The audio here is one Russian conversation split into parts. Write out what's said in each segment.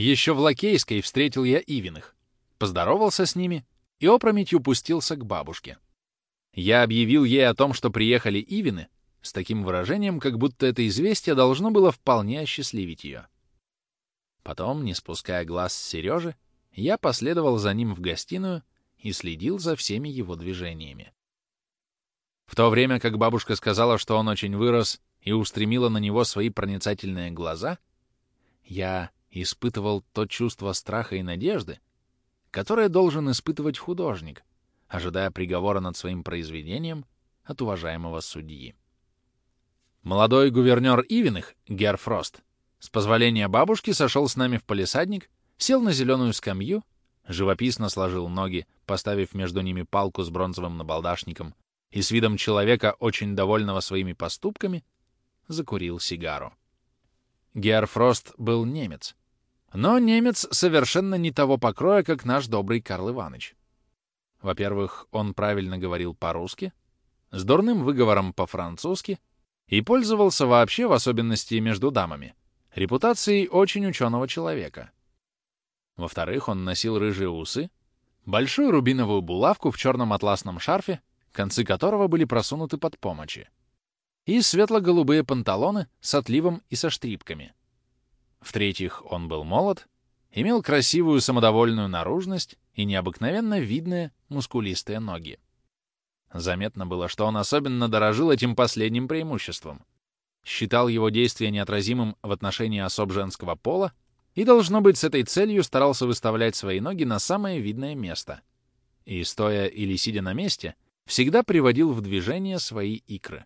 Еще в Лакейской встретил я Ивиных, поздоровался с ними и опрометью пустился к бабушке. Я объявил ей о том, что приехали Ивины, с таким выражением, как будто это известие должно было вполне осчастливить ее. Потом, не спуская глаз с Сережи, я последовал за ним в гостиную и следил за всеми его движениями. В то время как бабушка сказала, что он очень вырос и устремила на него свои проницательные глаза, я испытывал то чувство страха и надежды, которое должен испытывать художник, ожидая приговора над своим произведением от уважаемого судьи. Молодой гувернер Ивиных, Гер Фрост, с позволения бабушки сошел с нами в палисадник, сел на зеленую скамью, живописно сложил ноги, поставив между ними палку с бронзовым набалдашником, и с видом человека, очень довольного своими поступками, закурил сигару. Гер Фрост был немец. Но немец совершенно не того покроя, как наш добрый Карл Иванович. Во-первых, он правильно говорил по-русски, с дурным выговором по-французски и пользовался вообще, в особенности между дамами, репутацией очень ученого человека. Во-вторых, он носил рыжие усы, большую рубиновую булавку в черном атласном шарфе, концы которого были просунуты под помощи, и светло-голубые панталоны с отливом и со штрипками. В-третьих, он был молод, имел красивую самодовольную наружность и необыкновенно видные мускулистые ноги. Заметно было, что он особенно дорожил этим последним преимуществом. Считал его действия неотразимым в отношении особ женского пола и, должно быть, с этой целью старался выставлять свои ноги на самое видное место. И, стоя или сидя на месте, всегда приводил в движение свои икры.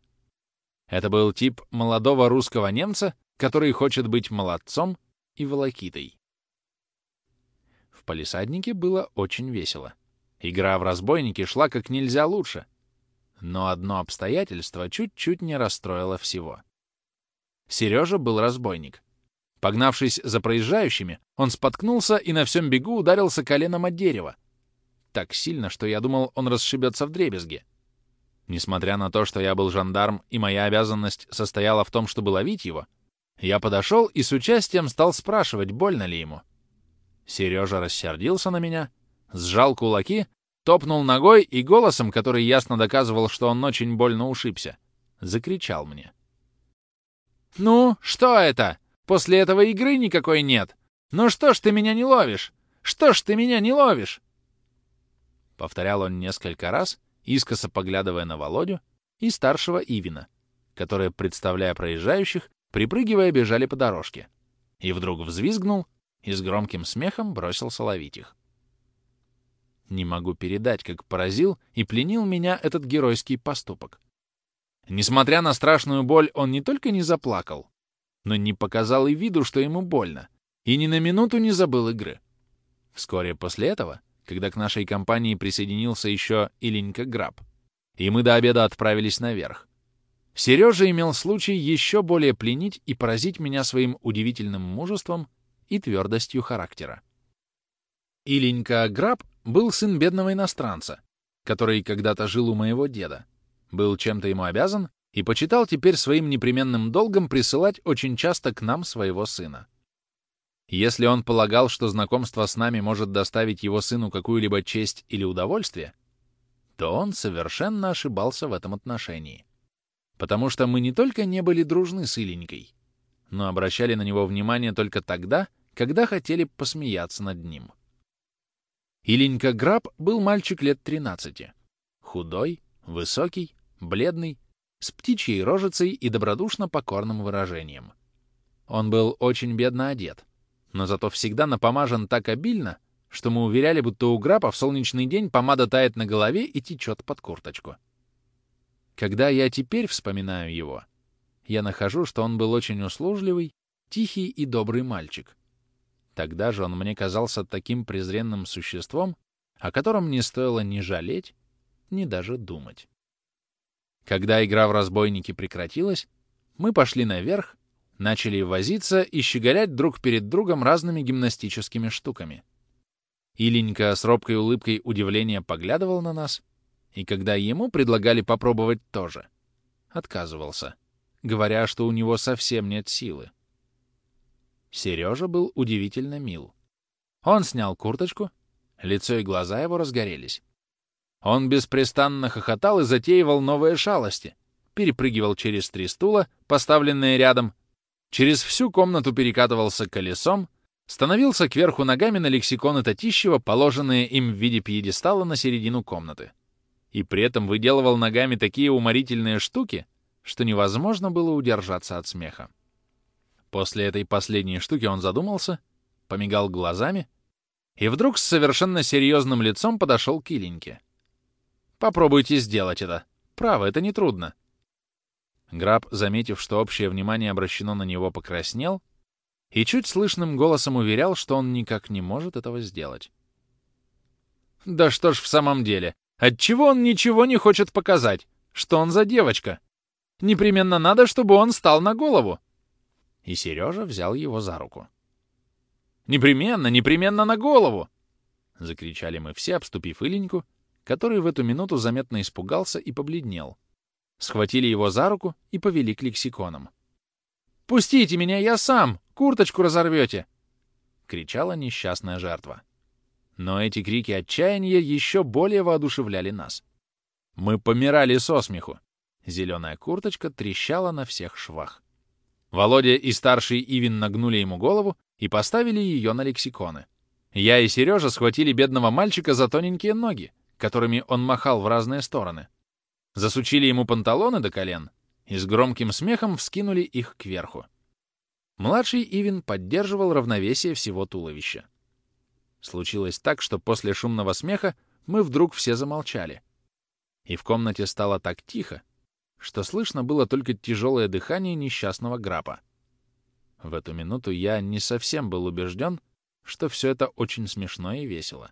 Это был тип молодого русского немца, который хочет быть молодцом и волокитой. В палисаднике было очень весело. Игра в разбойники шла как нельзя лучше — но одно обстоятельство чуть-чуть не расстроило всего. Сережа был разбойник. Погнавшись за проезжающими, он споткнулся и на всем бегу ударился коленом от дерева. Так сильно, что я думал, он расшибется в дребезге. Несмотря на то, что я был жандарм и моя обязанность состояла в том, чтобы ловить его, я подошел и с участием стал спрашивать, больно ли ему. Сережа рассердился на меня, сжал кулаки топнул ногой и голосом, который ясно доказывал, что он очень больно ушибся, закричал мне. «Ну, что это? После этого игры никакой нет. Ну что ж ты меня не ловишь? Что ж ты меня не ловишь?» Повторял он несколько раз, искоса поглядывая на Володю и старшего Ивина, которые, представляя проезжающих, припрыгивая, бежали по дорожке. И вдруг взвизгнул и с громким смехом бросился ловить их. Не могу передать, как поразил и пленил меня этот геройский поступок. Несмотря на страшную боль, он не только не заплакал, но не показал и виду, что ему больно, и ни на минуту не забыл игры. Вскоре после этого, когда к нашей компании присоединился еще Иленька Граб, и мы до обеда отправились наверх, Сережа имел случай еще более пленить и поразить меня своим удивительным мужеством и твердостью характера. Иленька Граб был сын бедного иностранца, который когда-то жил у моего деда, был чем-то ему обязан и почитал теперь своим непременным долгом присылать очень часто к нам своего сына. Если он полагал, что знакомство с нами может доставить его сыну какую-либо честь или удовольствие, то он совершенно ошибался в этом отношении. Потому что мы не только не были дружны с Иленькой, но обращали на него внимание только тогда, когда хотели посмеяться над ним. Иленька Граб был мальчик лет 13. Худой, высокий, бледный, с птичьей рожицей и добродушно покорным выражением. Он был очень бедно одет, но зато всегда напомажен так обильно, что мы уверяли, будто у Грапа в солнечный день помада тает на голове и течет под курточку. Когда я теперь вспоминаю его, я нахожу, что он был очень услужливый, тихий и добрый мальчик — Тогда же он мне казался таким презренным существом, о котором не стоило ни жалеть, ни даже думать. Когда игра в разбойники прекратилась, мы пошли наверх, начали возиться и щеголять друг перед другом разными гимнастическими штуками. Иленька с робкой улыбкой удивления поглядывал на нас, и когда ему предлагали попробовать тоже, отказывался, говоря, что у него совсем нет силы. Сережа был удивительно мил. Он снял курточку, лицо и глаза его разгорелись. Он беспрестанно хохотал и затеивал новые шалости, перепрыгивал через три стула, поставленные рядом, через всю комнату перекатывался колесом, становился кверху ногами на лексиконы Татищева, положенные им в виде пьедестала на середину комнаты. И при этом выделывал ногами такие уморительные штуки, что невозможно было удержаться от смеха. После этой последней штуки он задумался, помигал глазами и вдруг с совершенно серьезным лицом подошел к Иленьке. «Попробуйте сделать это. Право, это нетрудно». Граб, заметив, что общее внимание обращено на него, покраснел и чуть слышным голосом уверял, что он никак не может этого сделать. «Да что ж в самом деле, отчего он ничего не хочет показать? Что он за девочка? Непременно надо, чтобы он стал на голову!» И Сережа взял его за руку. «Непременно, непременно на голову!» — закричали мы все, обступив Иленьку, который в эту минуту заметно испугался и побледнел. Схватили его за руку и повели к лексиконам. «Пустите меня, я сам! Курточку разорвете!» — кричала несчастная жертва. Но эти крики отчаяния еще более воодушевляли нас. Мы помирали со смеху. Зеленая курточка трещала на всех швах. Володя и старший Ивин нагнули ему голову и поставили ее на лексиконы. Я и Сережа схватили бедного мальчика за тоненькие ноги, которыми он махал в разные стороны. Засучили ему панталоны до колен и с громким смехом вскинули их кверху. Младший Ивин поддерживал равновесие всего туловища. Случилось так, что после шумного смеха мы вдруг все замолчали. И в комнате стало так тихо, что слышно было только тяжелое дыхание несчастного грапа. В эту минуту я не совсем был убежден, что все это очень смешно и весело.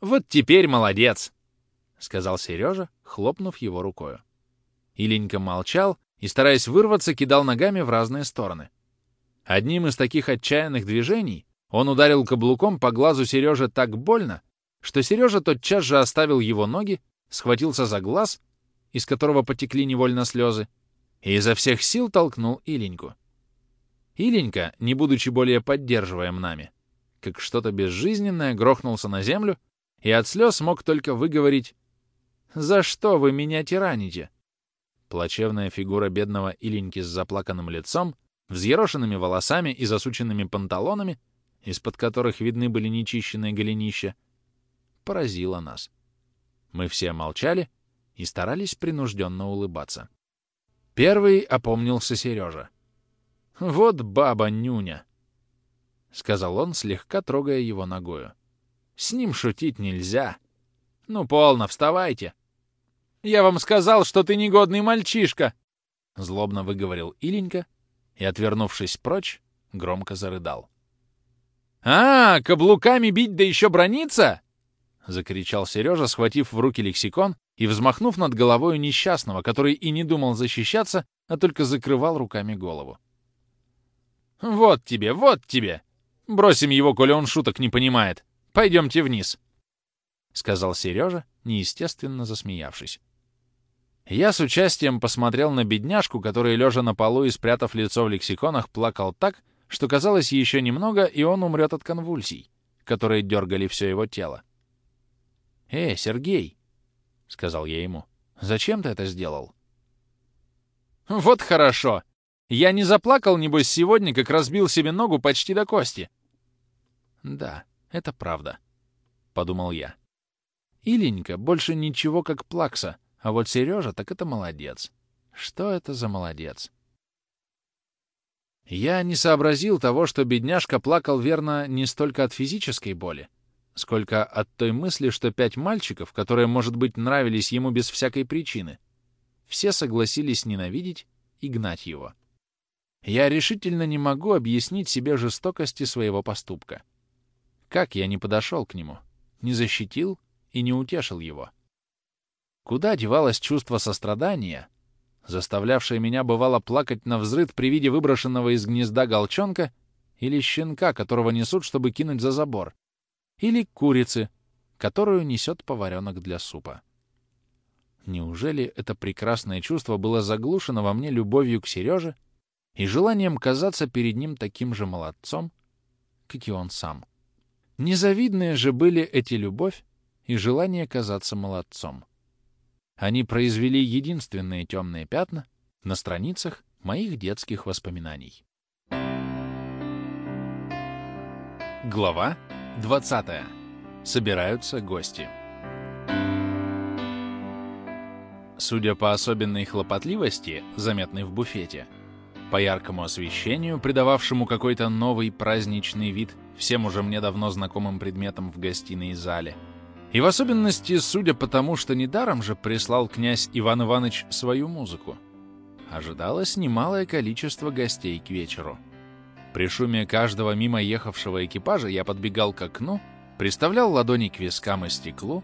«Вот теперь молодец!» — сказал Сережа, хлопнув его рукою. Иленька молчал и, стараясь вырваться, кидал ногами в разные стороны. Одним из таких отчаянных движений он ударил каблуком по глазу Сережи так больно, что Сережа тотчас же оставил его ноги, схватился за глаз, из которого потекли невольно слезы, и изо всех сил толкнул Иленьку. Иленька, не будучи более поддерживаем нами, как что-то безжизненное, грохнулся на землю и от слез мог только выговорить «За что вы меня тираните?» Плачевная фигура бедного Иленьки с заплаканным лицом взъерошенными волосами и засученными панталонами, из-под которых видны были нечищенные голенища, поразила нас. Мы все молчали и старались принужденно улыбаться. Первый опомнился Сережа. «Вот баба Нюня!» — сказал он, слегка трогая его ногою. «С ним шутить нельзя. Ну, полно, вставайте!» «Я вам сказал, что ты негодный мальчишка!» — злобно выговорил Иленька, и, отвернувшись прочь, громко зарыдал. «А, каблуками бить да еще брониться!» — закричал Сережа, схватив в руки лексикон и взмахнув над головой несчастного, который и не думал защищаться, а только закрывал руками голову. «Вот тебе, вот тебе! Бросим его, коли он шуток не понимает. Пойдемте вниз!» — сказал Сережа, неестественно засмеявшись. Я с участием посмотрел на бедняжку, который, лежа на полу и спрятав лицо в лексиконах, плакал так, что казалось еще немного, и он умрет от конвульсий, которые дергали все его тело. «Э, Сергей!» — сказал я ему. «Зачем ты это сделал?» «Вот хорошо! Я не заплакал, небось, сегодня, как разбил себе ногу почти до кости!» «Да, это правда», — подумал я. «Иленька больше ничего, как плакса, а вот Сережа так это молодец. Что это за молодец? Я не сообразил того, что бедняжка плакал верно не столько от физической боли, сколько от той мысли, что пять мальчиков, которые, может быть, нравились ему без всякой причины, все согласились ненавидеть и гнать его. Я решительно не могу объяснить себе жестокости своего поступка. Как я не подошел к нему, не защитил и не утешил его? Куда девалось чувство сострадания, заставлявшее меня бывало плакать на взрыд при виде выброшенного из гнезда голчонка или щенка, которого несут, чтобы кинуть за забор, или курицы, которую несет поваренок для супа. Неужели это прекрасное чувство было заглушено во мне любовью к Сереже и желанием казаться перед ним таким же молодцом, как и он сам. Незавидные же были эти любовь и желание казаться молодцом. Они произвели единственные темные пятна на страницах моих детских воспоминаний. Глава 20. Собираются гости. Судя по особенной хлопотливости, заметной в буфете, по яркому освещению, придававшему какой-то новый праздничный вид всем уже мне давно знакомым предметам в гостиной и зале, и в особенности, судя по тому, что недаром же прислал князь Иван Иванович свою музыку, ожидалось немалое количество гостей к вечеру. При шуме каждого мимо ехавшего экипажа я подбегал к окну, приставлял ладони к вискам и стеклу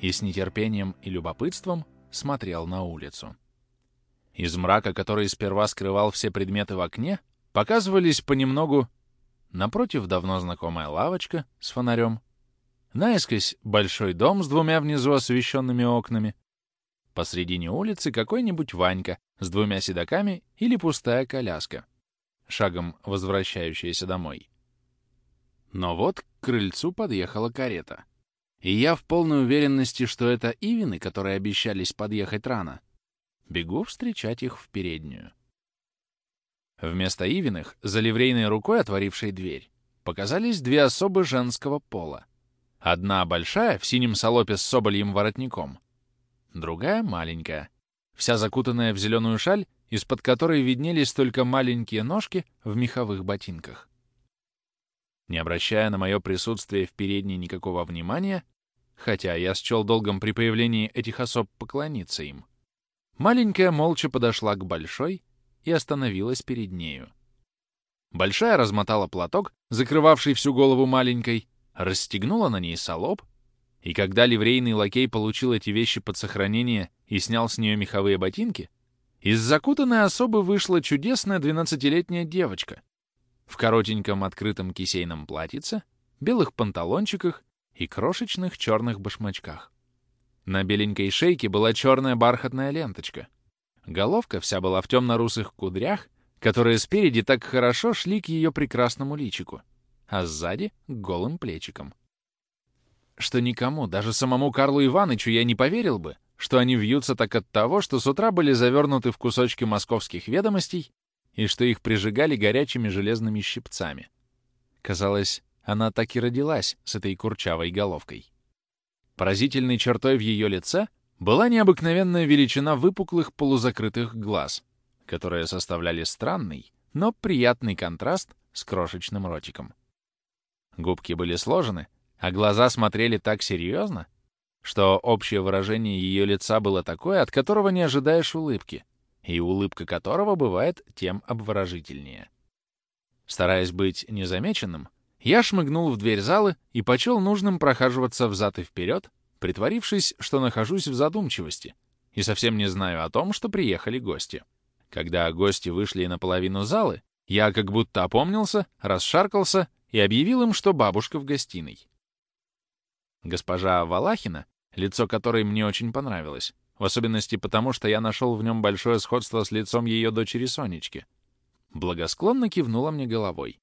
и с нетерпением и любопытством смотрел на улицу. Из мрака, который сперва скрывал все предметы в окне, показывались понемногу напротив давно знакомая лавочка с фонарем, наискось большой дом с двумя внизу освещенными окнами, посредине улицы какой-нибудь Ванька с двумя седаками или пустая коляска — шагом возвращающаяся домой. Но вот к крыльцу подъехала карета. И я в полной уверенности, что это Ивины, которые обещались подъехать рано, бегу встречать их в переднюю. Вместо Ивиных, за ливрейной рукой отворившей дверь, показались две особы женского пола. Одна большая, в синем салопе с собольем воротником, другая маленькая, вся закутанная в зеленую шаль из-под которой виднелись только маленькие ножки в меховых ботинках. Не обращая на мое присутствие в передней никакого внимания, хотя я счел долгом при появлении этих особ поклониться им, маленькая молча подошла к большой и остановилась перед нею. Большая размотала платок, закрывавший всю голову маленькой, расстегнула на ней солоб, и когда ливрейный лакей получил эти вещи под сохранение и снял с нее меховые ботинки, из закутанной особы вышла чудесная двенадцатилетняя девочка в коротеньком открытом кисейном платьице, белых панталончиках и крошечных черных башмачках. На беленькой шейке была черная бархатная ленточка. Головка вся была в темно-русых кудрях, которые спереди так хорошо шли к ее прекрасному личику, а сзади — голым плечикам. Что никому, даже самому Карлу Иванычу я не поверил бы, что они вьются так от того, что с утра были завернуты в кусочки московских ведомостей и что их прижигали горячими железными щипцами. Казалось, она так и родилась с этой курчавой головкой. Поразительной чертой в ее лице была необыкновенная величина выпуклых полузакрытых глаз, которые составляли странный, но приятный контраст с крошечным ротиком. Губки были сложены, а глаза смотрели так серьезно, что общее выражение ее лица было такое, от которого не ожидаешь улыбки, и улыбка которого бывает тем обворожительнее. Стараясь быть незамеченным, я шмыгнул в дверь зала и почел нужным прохаживаться взад и вперед, притворившись, что нахожусь в задумчивости и совсем не знаю о том, что приехали гости. Когда гости вышли наполовину залы, я как будто опомнился, расшаркался и объявил им, что бабушка в гостиной. Госпожа Валахина, лицо которой мне очень понравилось, в особенности потому, что я нашел в нем большое сходство с лицом ее дочери Сонечки, благосклонно кивнула мне головой.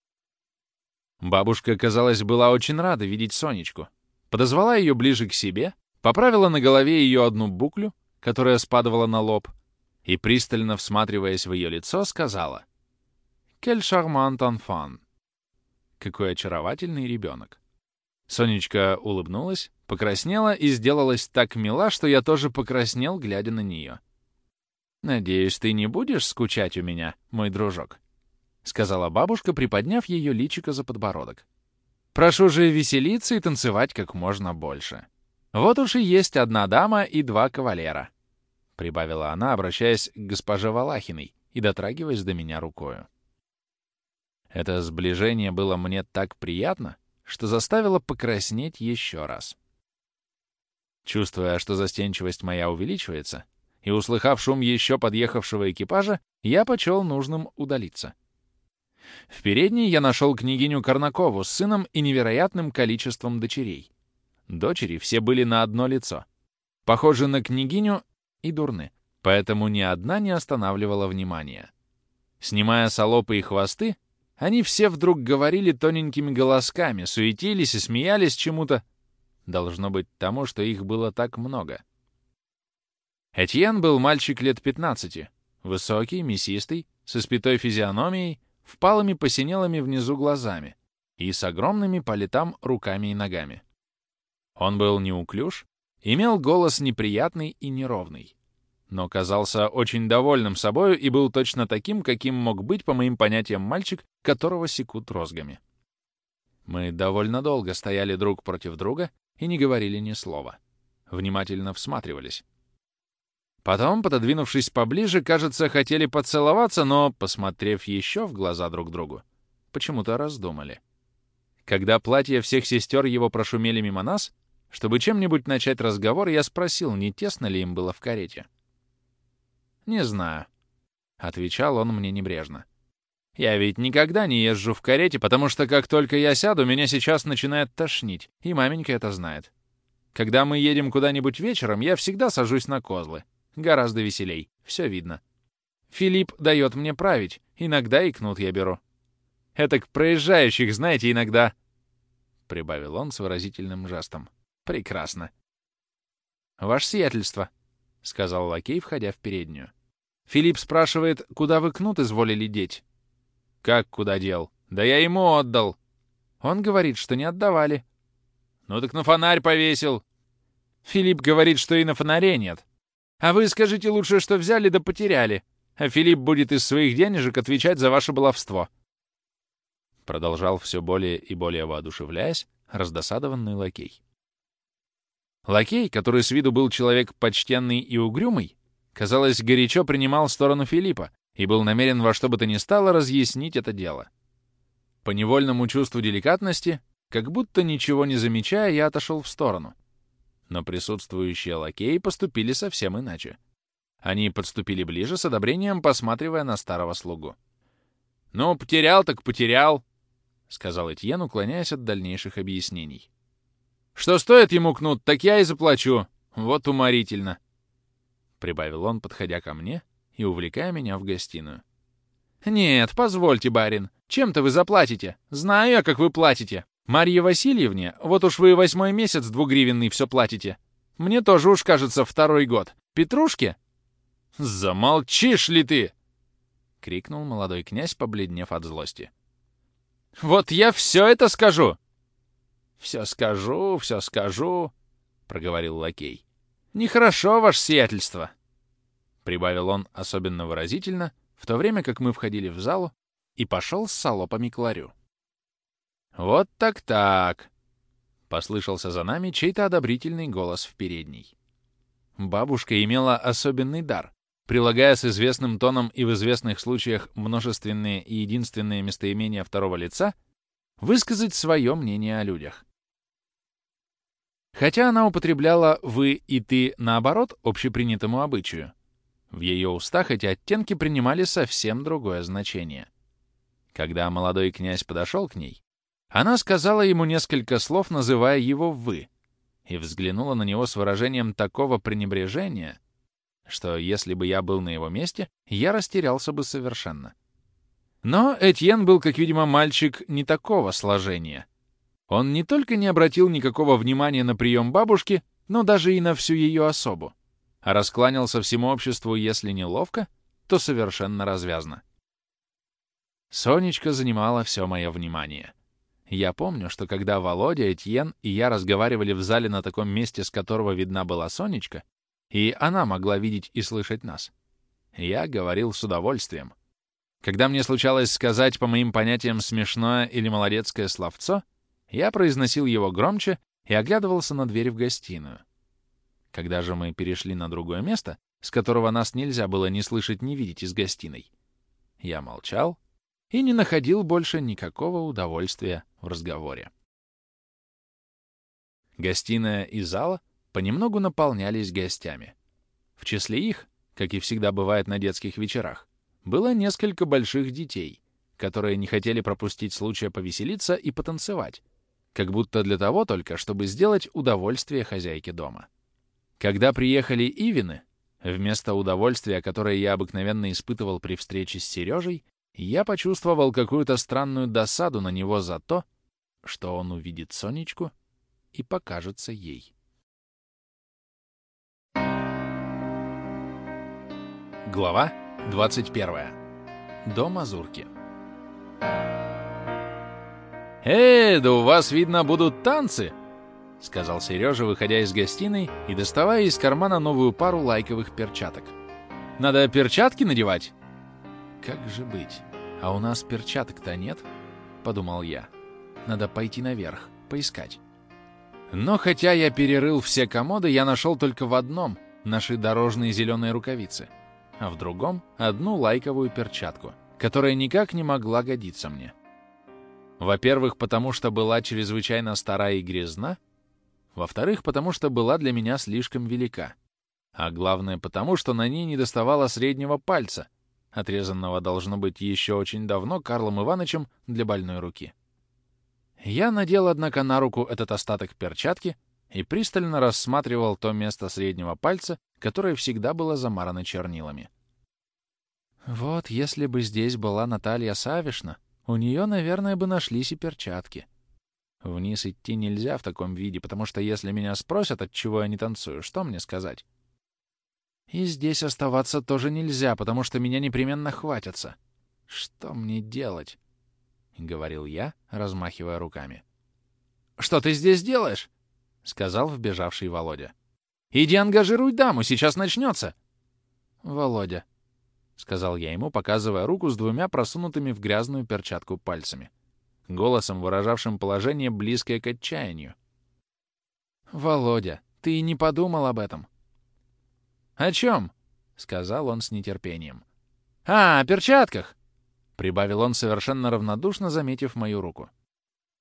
Бабушка, казалось, была очень рада видеть Сонечку. Подозвала ее ближе к себе, поправила на голове ее одну буклю, которая спадывала на лоб, и, пристально всматриваясь в ее лицо, сказала «Кель шармант анфан!» Какой очаровательный ребенок. Сонечка улыбнулась, покраснела и сделалась так мила, что я тоже покраснел, глядя на нее. «Надеюсь, ты не будешь скучать у меня, мой дружок?» — сказала бабушка, приподняв ее личико за подбородок. «Прошу же веселиться и танцевать как можно больше. Вот уж и есть одна дама и два кавалера», — прибавила она, обращаясь к госпоже Валахиной и дотрагиваясь до меня рукою. Это сближение было мне так приятно, что заставило покраснеть еще раз. Чувствуя, что застенчивость моя увеличивается, и услыхав шум еще подъехавшего экипажа, я почел нужным удалиться. В передней я нашел княгиню Корнакову с сыном и невероятным количеством дочерей. Дочери все были на одно лицо. Похожи на княгиню и дурны, поэтому ни одна не останавливала внимания. Снимая солопы и хвосты, они все вдруг говорили тоненькими голосками, суетились и смеялись чему-то. Должно быть тому, что их было так много. Этьен был мальчик лет 15, высокий, мясистый, с испятой физиономией, впалыми посинелыми внизу глазами и с огромными по летам руками и ногами. Он был неуклюж, имел голос неприятный и неровный, но казался очень довольным собою и был точно таким, каким мог быть, по моим понятиям, мальчик, которого секут розгами. Мы довольно долго стояли друг против друга и не говорили ни слова. Внимательно всматривались. Потом, пододвинувшись поближе, кажется, хотели поцеловаться, но, посмотрев еще в глаза друг другу, почему-то раздумали. Когда платья всех сестер его прошумели мимо нас, чтобы чем-нибудь начать разговор, я спросил, не тесно ли им было в карете. «Не знаю», — отвечал он мне небрежно. «Я ведь никогда не езжу в карете, потому что как только я сяду, меня сейчас начинает тошнить, и маменька это знает. Когда мы едем куда-нибудь вечером, я всегда сажусь на козлы. Гораздо веселей, все видно. Филипп дает мне править, иногда и кнут я беру. Это к проезжающих, знаете, иногда...» Прибавил он с выразительным жестом. «Прекрасно». «Ваше сиятельство», — сказал лакей, входя в переднюю. «Филипп спрашивает, куда вы кнут изволили деть?» «Как куда дел? Да я ему отдал». «Он говорит, что не отдавали». «Ну так на фонарь повесил». «Филипп говорит, что и на фонаре нет. А вы скажите лучше, что взяли да потеряли, а Филипп будет из своих денежек отвечать за ваше баловство». Продолжал все более и более воодушевляясь, раздосадованный лакей. Лакей, который с виду был человек почтенный и угрюмый, казалось, горячо принимал сторону Филиппа и был намерен во что бы то ни стало разъяснить это дело. По невольному чувству деликатности, как будто ничего не замечая, я отошел в сторону. Но присутствующие лакеи поступили совсем иначе. Они подступили ближе с одобрением, посматривая на старого слугу. «Ну, потерял так потерял», — сказал Этьен, уклоняясь от дальнейших объяснений. Что стоит ему кнут, так я и заплачу. Вот уморительно. Прибавил он, подходя ко мне и увлекая меня в гостиную. «Нет, позвольте, барин. Чем-то вы заплатите. Знаю я, как вы платите. Марье Васильевне, вот уж вы восьмой месяц двугривенный все платите. Мне тоже уж, кажется, второй год. Петрушке?» «Замолчишь ли ты?» — крикнул молодой князь, побледнев от злости. «Вот я все это скажу! «Все скажу, все скажу», — проговорил лакей. «Нехорошо, ваше сиятельство», — прибавил он особенно выразительно, в то время как мы входили в залу, и пошел с салопами к ларю. «Вот так-так», — послышался за нами чей-то одобрительный голос в передней. Бабушка имела особенный дар, прилагая с известным тоном и в известных случаях множественные и единственные местоимения второго лица — высказать свое мнение о людях. Хотя она употребляла «вы» и «ты» наоборот общепринятому обычаю, в ее устах эти оттенки принимали совсем другое значение. Когда молодой князь подошел к ней, она сказала ему несколько слов, называя его «вы», и взглянула на него с выражением такого пренебрежения, что если бы я был на его месте, я растерялся бы совершенно. Но Этьен был, как видимо, мальчик не такого сложения. Он не только не обратил никакого внимания на прием бабушки, но даже и на всю ее особу, а раскланялся всему обществу, если не ловко, то совершенно развязно. Сонечка занимала все мое внимание. Я помню, что когда Володя, Этьен и я разговаривали в зале на таком месте, с которого видна была Сонечка, и она могла видеть и слышать нас, я говорил с удовольствием — когда мне случалось сказать по моим понятиям смешное или молодецкое словцо, я произносил его громче и оглядывался на дверь в гостиную. Когда же мы перешли на другое место, с которого нас нельзя было ни слышать, ни видеть из гостиной, я молчал и не находил больше никакого удовольствия в разговоре. Гостиная и зала понемногу наполнялись гостями. В числе их, как и всегда бывает на детских вечерах, было несколько больших детей, которые не хотели пропустить случая повеселиться и потанцевать, как будто для того только, чтобы сделать удовольствие хозяйке дома. Когда приехали Ивины, вместо удовольствия, которое я обыкновенно испытывал при встрече с Сережей, я почувствовал какую-то странную досаду на него за то, что он увидит Сонечку и покажется ей. Глава 21. До Мазурки. «Эй, да у вас, видно, будут танцы!» — сказал Сережа, выходя из гостиной и доставая из кармана новую пару лайковых перчаток. «Надо перчатки надевать?» «Как же быть? А у нас перчаток-то нет?» — подумал я. «Надо пойти наверх, поискать». Но хотя я перерыл все комоды, я нашел только в одном — наши дорожные зеленые рукавицы, а в другом — одну лайковую перчатку, которая никак не могла годиться мне. Во-первых, потому что была чрезвычайно старая и грязна. Во-вторых, потому что была для меня слишком велика. А главное, потому что на ней не доставало среднего пальца, отрезанного должно быть еще очень давно Карлом Ивановичем для больной руки. Я надел, однако, на руку этот остаток перчатки и пристально рассматривал то место среднего пальца, которое всегда было замарано чернилами. Вот если бы здесь была Наталья Савишна, у нее, наверное, бы нашлись и перчатки. Вниз идти нельзя в таком виде, потому что если меня спросят, от чего я не танцую, что мне сказать? И здесь оставаться тоже нельзя, потому что меня непременно хватятся. Что мне делать? — говорил я, размахивая руками. «Что ты здесь делаешь?» — сказал вбежавший Володя. «Иди ангажируй даму, сейчас начнется!» «Володя», — сказал я ему, показывая руку с двумя просунутыми в грязную перчатку пальцами, голосом, выражавшим положение, близкое к отчаянию. «Володя, ты и не подумал об этом». «О чем?» — сказал он с нетерпением. «А, о перчатках!» — прибавил он совершенно равнодушно, заметив мою руку.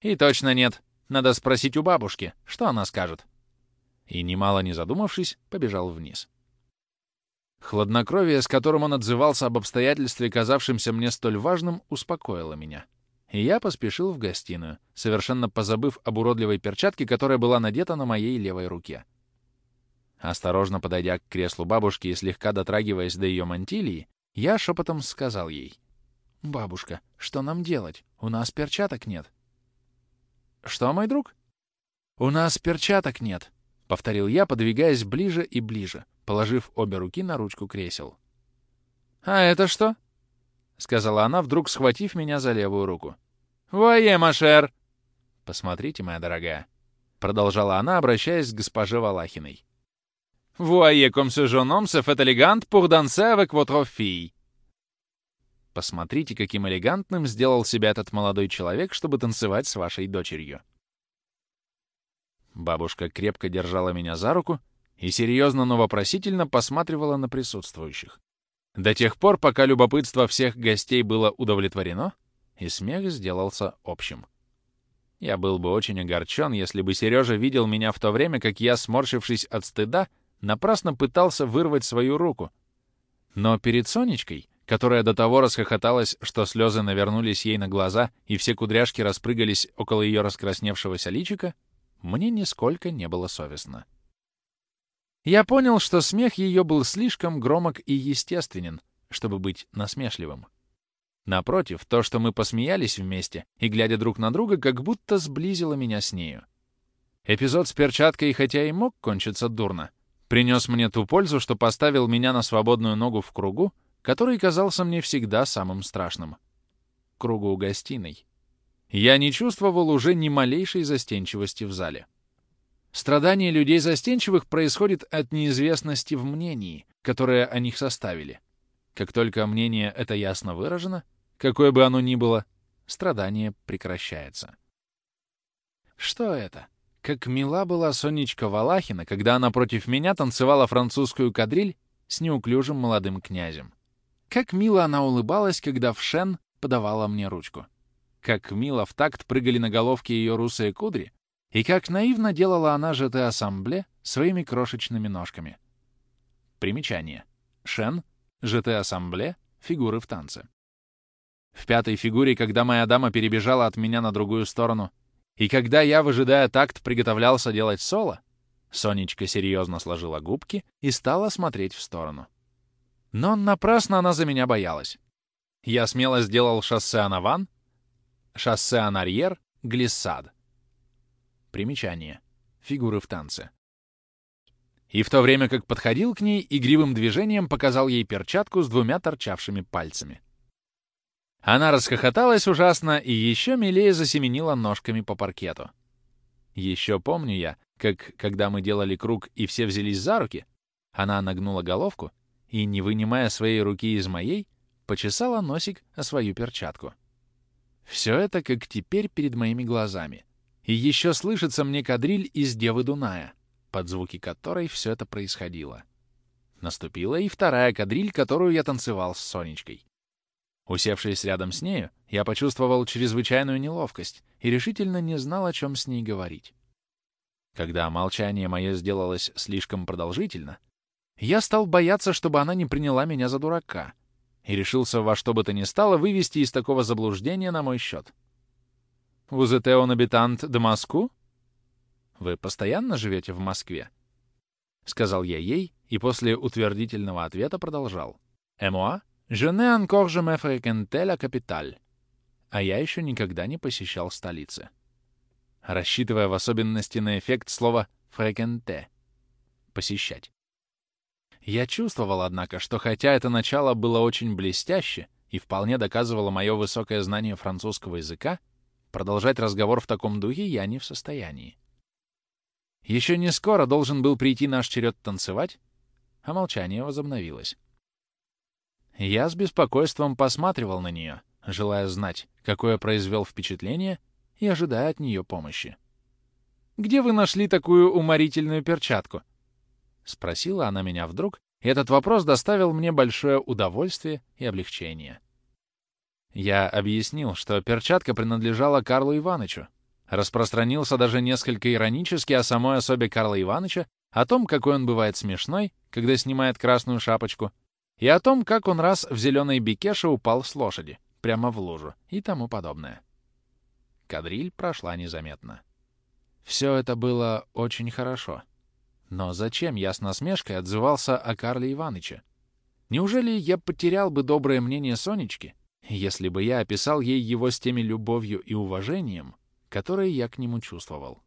«И точно нет. Надо спросить у бабушки, что она скажет». И, немало не задумавшись, побежал вниз. Хладнокровие, с которым он отзывался об обстоятельстве, казавшемся мне столь важным, успокоило меня. И я поспешил в гостиную, совершенно позабыв об уродливой перчатке, которая была надета на моей левой руке. Осторожно подойдя к креслу бабушки и слегка дотрагиваясь до ее мантилии, я шепотом сказал ей. «Бабушка, что нам делать? У нас перчаток нет». «Что, мой друг?» «У нас перчаток нет», — повторил я, подвигаясь ближе и ближе положив обе руки на ручку кресел. «А это что?» — сказала она, вдруг схватив меня за левую руку. «Вое, Машер!» «Посмотрите, моя дорогая», — продолжала она, обращаясь к госпоже Валахиной. «Voyez comme ce jeune homme se fait élégant pour danser avec votre fille». Посмотрите, каким элегантным сделал себя этот молодой человек, чтобы танцевать с вашей дочерью. Бабушка крепко держала меня за руку, и серьезно, но вопросительно посматривала на присутствующих. До тех пор, пока любопытство всех гостей было удовлетворено, и смех сделался общим. Я был бы очень огорчен, если бы Сережа видел меня в то время, как я, сморщившись от стыда, напрасно пытался вырвать свою руку. Но перед Сонечкой, которая до того расхохоталась, что слезы навернулись ей на глаза и все кудряшки распрыгались около ее раскрасневшегося личика, мне нисколько не было совестно. Я понял, что смех ее был слишком громок и естественен, чтобы быть насмешливым. Напротив, то, что мы посмеялись вместе и, глядя друг на друга, как будто сблизило меня с нею. Эпизод с перчаткой, хотя и мог кончиться дурно, принес мне ту пользу, что поставил меня на свободную ногу в кругу, который казался мне всегда самым страшным. Кругу гостиной. Я не чувствовал уже ни малейшей застенчивости в зале. Страдание людей застенчивых происходит от неизвестности в мнении, которое о них составили. Как только мнение это ясно выражено, какое бы оно ни было, страдание прекращается. Что это? Как мила была Сонечка Валахина, когда она против меня танцевала французскую кадриль с неуклюжим молодым князем. Как мило она улыбалась, когда в шен подавала мне ручку. Как мило в такт прыгали на головке ее русые кудри, и как наивно делала она ЖТ-ассамбле своими крошечными ножками. Примечание. Шен, ЖТ-ассамбле, фигуры в танце. В пятой фигуре, когда моя дама перебежала от меня на другую сторону, и когда я, выжидая такт, приготовлялся делать соло, Сонечка серьезно сложила губки и стала смотреть в сторону. Но напрасно она за меня боялась. Я смело сделал шоссе Анаван, шоссе Анарьер, глиссад. Примечание. Фигуры в танце. И в то время как подходил к ней, игривым движением показал ей перчатку с двумя торчавшими пальцами. Она расхохоталась ужасно и еще милее засеменила ножками по паркету. Еще помню я, как, когда мы делали круг и все взялись за руки, она нагнула головку и, не вынимая своей руки из моей, почесала носик о свою перчатку. Все это как теперь перед моими глазами. И еще слышится мне кадриль из «Девы Дуная», под звуки которой все это происходило. Наступила и вторая кадриль, которую я танцевал с Сонечкой. Усевшись рядом с нею, я почувствовал чрезвычайную неловкость и решительно не знал, о чем с ней говорить. Когда молчание мое сделалось слишком продолжительно, я стал бояться, чтобы она не приняла меня за дурака, и решился во что бы то ни стало вывести из такого заблуждения на мой счет. «Vous êtes un habitant de Moscou?» «Вы постоянно живете в Москве?» — сказал я ей, и после утвердительного ответа продолжал. «Et moi, je n'ai encore jamais fréquenté la capitale». А я еще никогда не посещал столицы. Рассчитывая в особенности на эффект слова «фрекенте» — «посещать». Я чувствовал, однако, что хотя это начало было очень блестяще и вполне доказывало мое высокое знание французского языка, продолжать разговор в таком духе я не в состоянии. Еще не скоро должен был прийти наш черед танцевать, а молчание возобновилось. Я с беспокойством посматривал на нее, желая знать, какое произвел впечатление, и ожидая от нее помощи. «Где вы нашли такую уморительную перчатку?» — спросила она меня вдруг, и этот вопрос доставил мне большое удовольствие и облегчение. Я объяснил, что перчатка принадлежала Карлу Ивановичу, распространился даже несколько иронически о самой особе Карла Ивановича, о том, какой он бывает смешной, когда снимает красную шапочку, и о том, как он раз в зеленой бекеше упал с лошади, прямо в лужу, и тому подобное. Кадриль прошла незаметно. Все это было очень хорошо. Но зачем я с насмешкой отзывался о Карле Иваныче? Неужели я потерял бы доброе мнение Сонечки, если бы я описал ей его с теми любовью и уважением, которые я к нему чувствовал?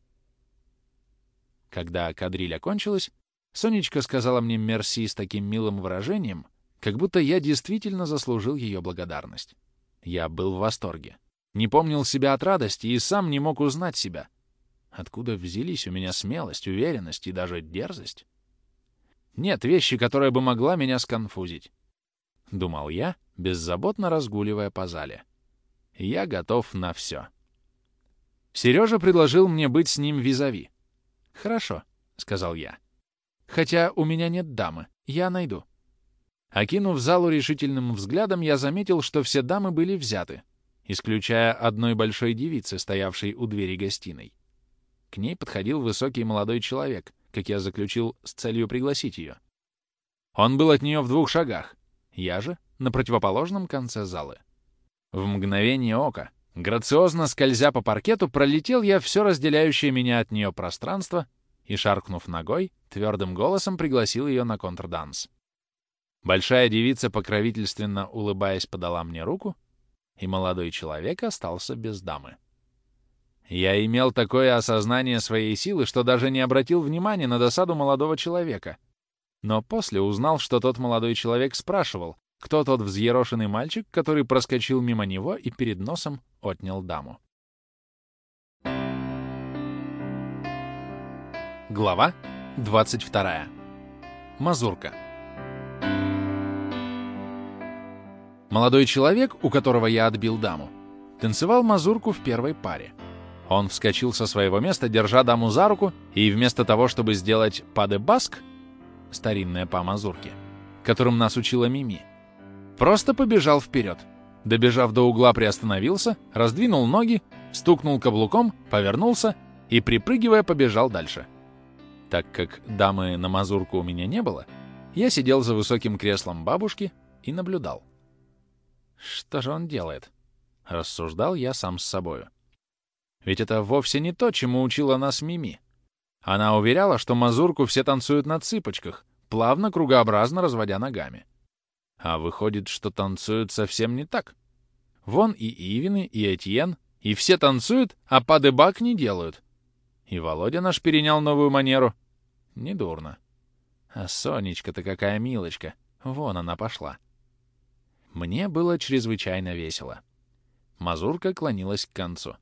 Когда кадриль окончилась, Сонечка сказала мне «мерси» с таким милым выражением, как будто я действительно заслужил ее благодарность. Я был в восторге. Не помнил себя от радости и сам не мог узнать себя — Откуда взялись у меня смелость, уверенность и даже дерзость? Нет вещи, которая бы могла меня сконфузить. Думал я, беззаботно разгуливая по зале. Я готов на все. Сережа предложил мне быть с ним визави. «Хорошо», — сказал я. «Хотя у меня нет дамы, я найду». Окинув залу решительным взглядом, я заметил, что все дамы были взяты, исключая одной большой девицы, стоявшей у двери гостиной. К ней подходил высокий молодой человек, как я заключил, с целью пригласить ее. Он был от нее в двух шагах, я же на противоположном конце залы. В мгновение ока, грациозно скользя по паркету, пролетел я все разделяющее меня от нее пространство и, шаркнув ногой, твердым голосом пригласил ее на контрданс. Большая девица, покровительственно улыбаясь, подала мне руку, и молодой человек остался без дамы. Я имел такое осознание своей силы, что даже не обратил внимания на досаду молодого человека. Но после узнал, что тот молодой человек спрашивал, кто тот взъерошенный мальчик, который проскочил мимо него и перед носом отнял даму. Глава 22. Мазурка. Молодой человек, у которого я отбил даму, танцевал мазурку в первой паре. Он вскочил со своего места, держа даму за руку, и вместо того, чтобы сделать паде-баск, старинное по мазурке, которым нас учила Мими, просто побежал вперед. Добежав до угла, приостановился, раздвинул ноги, стукнул каблуком, повернулся и, припрыгивая, побежал дальше. Так как дамы на мазурку у меня не было, я сидел за высоким креслом бабушки и наблюдал. Что же он делает? Рассуждал я сам с собою. Ведь это вовсе не то, чему учила нас Мими. Она уверяла, что мазурку все танцуют на цыпочках, плавно, кругообразно разводя ногами. А выходит, что танцуют совсем не так. Вон и Ивины, и Этьен, и все танцуют, а падебак не делают. И Володя наш перенял новую манеру. Недурно. А Сонечка-то какая милочка. Вон она пошла. Мне было чрезвычайно весело. Мазурка клонилась к концу.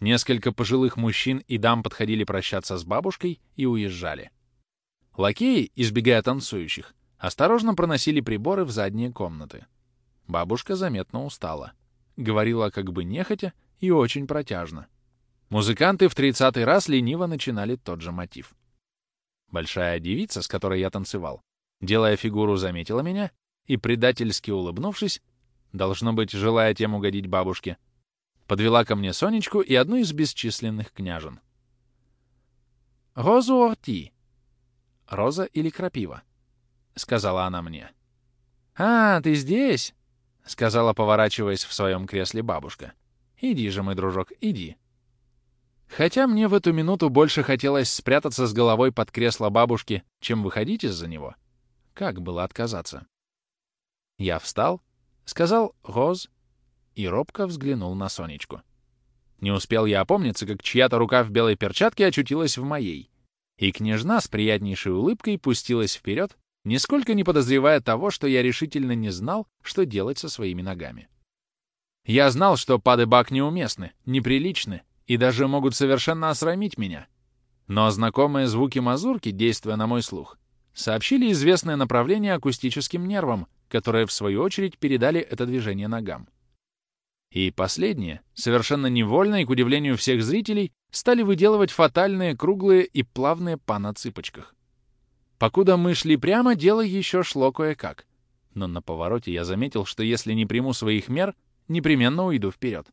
Несколько пожилых мужчин и дам подходили прощаться с бабушкой и уезжали. Лакеи, избегая танцующих, осторожно проносили приборы в задние комнаты. Бабушка заметно устала. Говорила как бы нехотя и очень протяжно. Музыканты в тридцатый раз лениво начинали тот же мотив. Большая девица, с которой я танцевал, делая фигуру, заметила меня и, предательски улыбнувшись, должно быть, желая тем угодить бабушке, подвела ко мне Сонечку и одну из бесчисленных княжен. «Розу орти!» «Роза или крапива?» — сказала она мне. «А, ты здесь?» — сказала, поворачиваясь в своем кресле бабушка. «Иди же, мой дружок, иди». Хотя мне в эту минуту больше хотелось спрятаться с головой под кресло бабушки, чем выходить из-за него. Как было отказаться? Я встал, сказал «Роз» и робко взглянул на Сонечку. Не успел я опомниться, как чья-то рука в белой перчатке очутилась в моей, и княжна с приятнейшей улыбкой пустилась вперед, нисколько не подозревая того, что я решительно не знал, что делать со своими ногами. Я знал, что падебак неуместны, неприличны и даже могут совершенно осрамить меня. Но знакомые звуки мазурки, действуя на мой слух, сообщили известное направление акустическим нервам, которые, в свою очередь, передали это движение ногам. И последние, совершенно невольно и к удивлению всех зрителей, стали выделывать фатальные круглые и плавные па на цыпочках. Покуда мы шли прямо, дело еще шло кое-как. Но на повороте я заметил, что если не приму своих мер, непременно уйду вперед.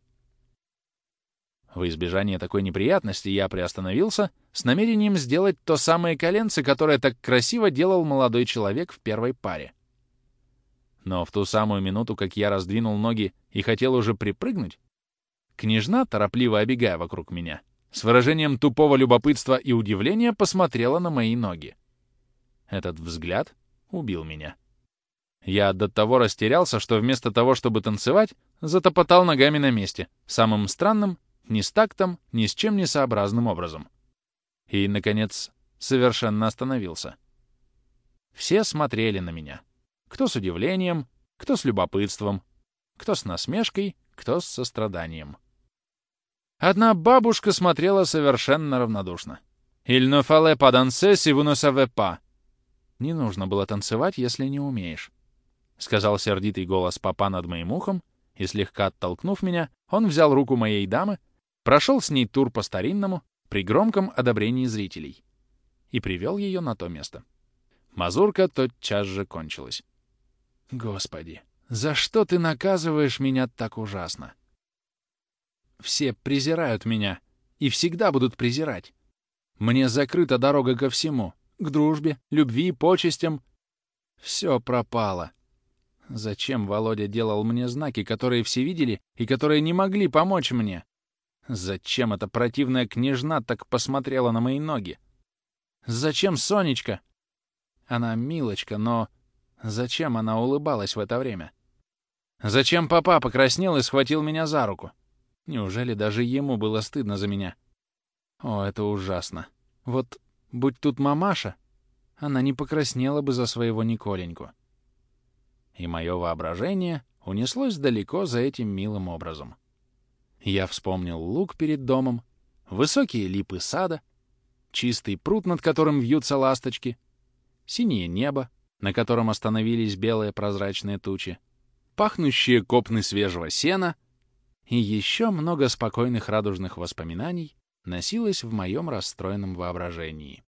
В избежание такой неприятности я приостановился с намерением сделать то самое коленце, которое так красиво делал молодой человек в первой паре. Но в ту самую минуту, как я раздвинул ноги и хотел уже припрыгнуть, княжна, торопливо обегая вокруг меня, с выражением тупого любопытства и удивления посмотрела на мои ноги. Этот взгляд убил меня. Я до того растерялся, что вместо того, чтобы танцевать, затопотал ногами на месте, самым странным, ни с тактом, ни с чем не сообразным образом. И, наконец, совершенно остановился. Все смотрели на меня. Кто с удивлением, кто с любопытством, кто с насмешкой, кто с состраданием. Одна бабушка смотрела совершенно равнодушно. «Il ne fallait pas danser si vous ne savez pas». «Не нужно было танцевать, если не умеешь», — сказал сердитый голос папа над моим ухом, и, слегка оттолкнув меня, он взял руку моей дамы, прошел с ней тур по-старинному, при громком одобрении зрителей, и привел ее на то место. Мазурка тотчас же кончилась. «Господи, за что ты наказываешь меня так ужасно?» Все презирают меня и всегда будут презирать. Мне закрыта дорога ко всему, к дружбе, любви, почестям. Все пропало. Зачем Володя делал мне знаки, которые все видели и которые не могли помочь мне? Зачем эта противная княжна так посмотрела на мои ноги? Зачем Сонечка? Она милочка, но зачем она улыбалась в это время? Зачем папа покраснел и схватил меня за руку? Неужели даже ему было стыдно за меня? О, это ужасно. Вот будь тут мамаша, она не покраснела бы за своего Николеньку. И мое воображение унеслось далеко за этим милым образом. Я вспомнил луг перед домом, высокие липы сада, чистый пруд, над которым вьются ласточки, синее небо, на котором остановились белые прозрачные тучи, пахнущие копны свежего сена — и еще много спокойных радужных воспоминаний носилось в моем расстроенном воображении.